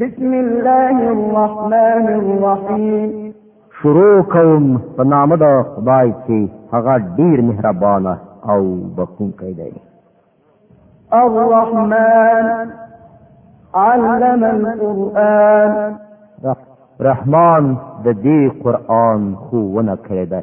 بسم الله الرحمن الرحیم شروع کوم په نام د خدای چې هغه ډیر مهربان او بخښونکی دی الرحمن علم القرآن رحمان د دې قرآن خو ونه کړی دی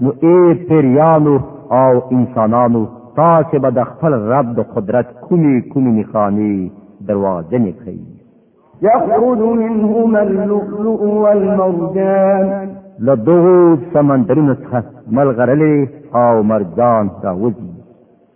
نو ای پیریانو او انسانانو تاسو به د خپل رب د قدرت کومې کومې نښانې دروازنې کړئ يخرج منهما اللؤلؤ والمرجان له دغو سمندرونو څخه ملغرلې او مرجان راوځي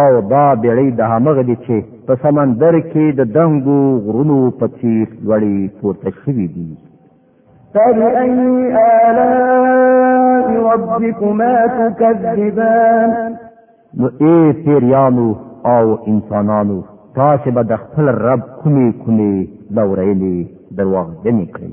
او دا بیړۍ د همغه دي چې په سمندر کې د دنګو غرونو په څیر لوړې پورته شوې دي فبأي آلاء ربكما تكذبان نو اے پیریانو او انسانانو تاسو به د خپل رب کومې کومې لورېلې درواغ دنې کړئ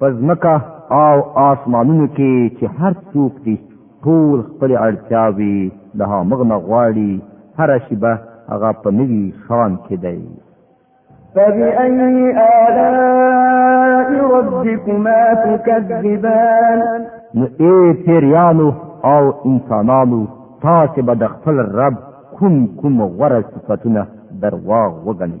په ځمکه او آسمانونو کې چې هر څوک دي ټول خپل اړتیاوي د هغه نه غواړي هر شیبه هغه په نوي شان کې دی فبأي آلاء ربكما تكذبان نو اے پیریانو او انسانانو تاسو به د خپل رب کوم کوم غوره صفاتونه درواغ وګڼئ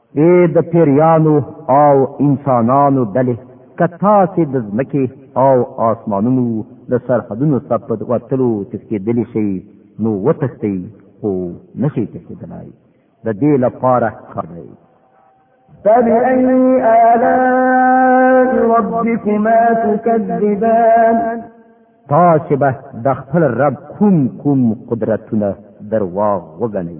اے د پیریانو او انسانانو ډلې که تاسې د ځمکې او آسمانونو د سرحدونو ته په وتلو تښتېدلی شئ نو وتښتئ خو نشئ تښتېدلی د دې لپاره خبرئ فبأي آلاء ربكما تكذبان تاسو به د خپل رب کوم کوم قدرتونه درواغ وګڼئ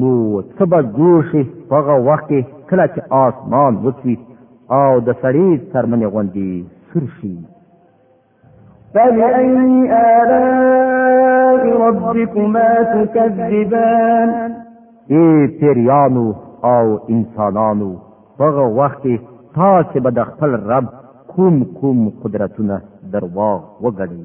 نو څه به جوړ شي په هغه وخت کې کله چې آسمان وچوي او د سړي څرمنې غوندې سور شي فبأي آلاء ربكما تكذبان ای پیریانو او انسانانو هغه وخت تاسو به د خپل رب کوم کوم قدرتونه درواغ وګڼئ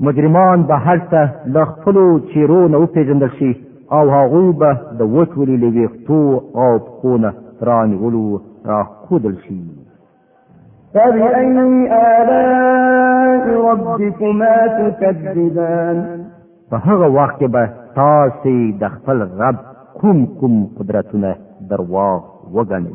مجرمان به هلته له خپلو چیرو نه وپېژندل شي او هغوی به د وچولي له ویښتو او پښو نه رانیولو راښودل شي فبأي آلاء ربكما تكذبان په هغه وخت کې به تاسو د خپل رب کوم کوم قدرتونه درواغ وګڼئ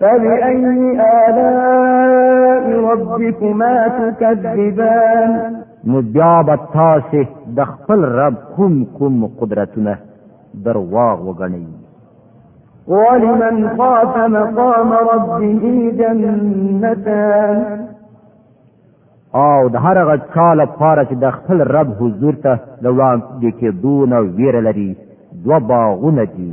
فبأي آلاء ربكما تكذبان نو بیا به تاسې د خپل رب کوم کوم قدرتونه درواغ وګڼئ ولمن خاف مقام ربه جنتان او د هر هغه چا لپاره چې د خپل رب حضور ته د وړاندې کېدو نه ویره لري دوه باغونه دي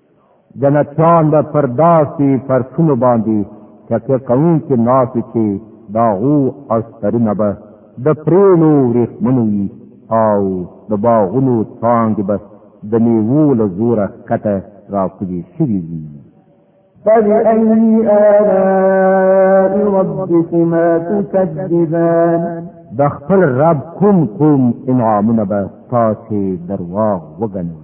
جنتیان به پر داسې فرشونو باندې تکیه کوونکي ناست چې د هغو استرونه به د پرېلو وریښمنو وي او د باغونو څانګې به د میوو له زوره ښکته راکوزې شوي وي فبأي آلاء ربكما تكذبان د خپل رب کوم کوم انعامونه به تاسو درواغ وګڼئ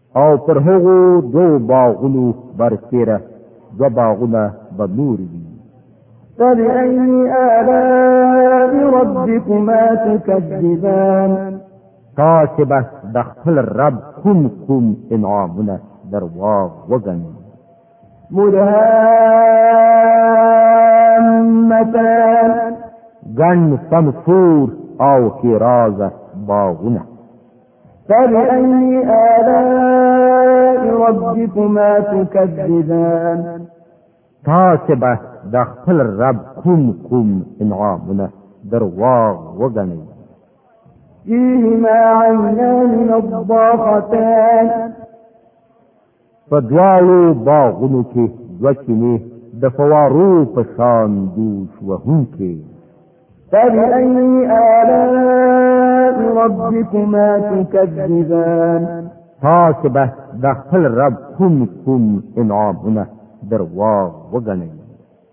او پر هغو دو باغونو برسیره دو باغونه به نور وي فبأي آلاء ربكما تكذبان تاسو به د خپل رب کوم کوم انعامونه درواغ وګڼئ مدهامتان ګڼ سمسور او ښېرازه باغونه فبأي آلاء ربكما تكذبان تاسبة دخل الرب كم كم انعامنا درواغ وغني فيهما عينان نضاختان په دواړو باغونو کې دوه چینې د فوارو په شان دوش وهونکې فبأي آلاء ربكما تكذبان تاسو به د خپل رب کوم کوم انعامونه درواغ وګڼئ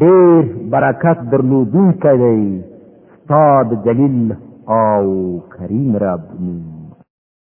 ډیر برکت درلودونکی دی استاد جلیل او کریم رب